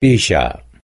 陛下